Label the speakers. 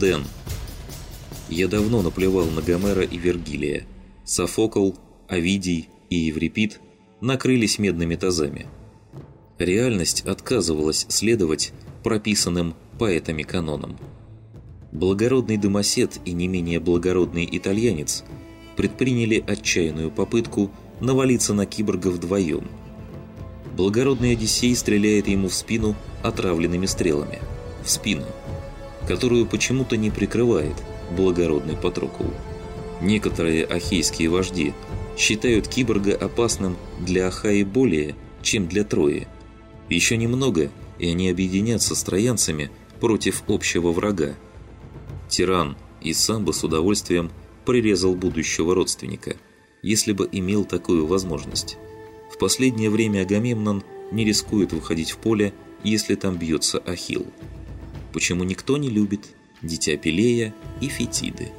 Speaker 1: Дэн. Я давно наплевал на Гомера и Вергилия. Софокл, Овидий и Еврипид накрылись медными тазами. Реальность отказывалась следовать прописанным поэтами канонам. Благородный домосед и не менее благородный итальянец предприняли отчаянную попытку навалиться на киборга вдвоем. Благородный Одиссей стреляет ему в спину отравленными стрелами. В спину, которую почему-то не прикрывает благородный Патрокул. Некоторые ахейские вожди считают киборга опасным для Ахаи более, чем для Трои. Еще немного, и они объединятся с троянцами против общего врага. Тиран и сам бы с удовольствием прирезал будущего родственника, если бы имел такую возможность. В последнее время Агамемнон не рискует выходить в поле, если там бьется Ахилл. Почему никто не любит Дитя Пелея и Фетиды?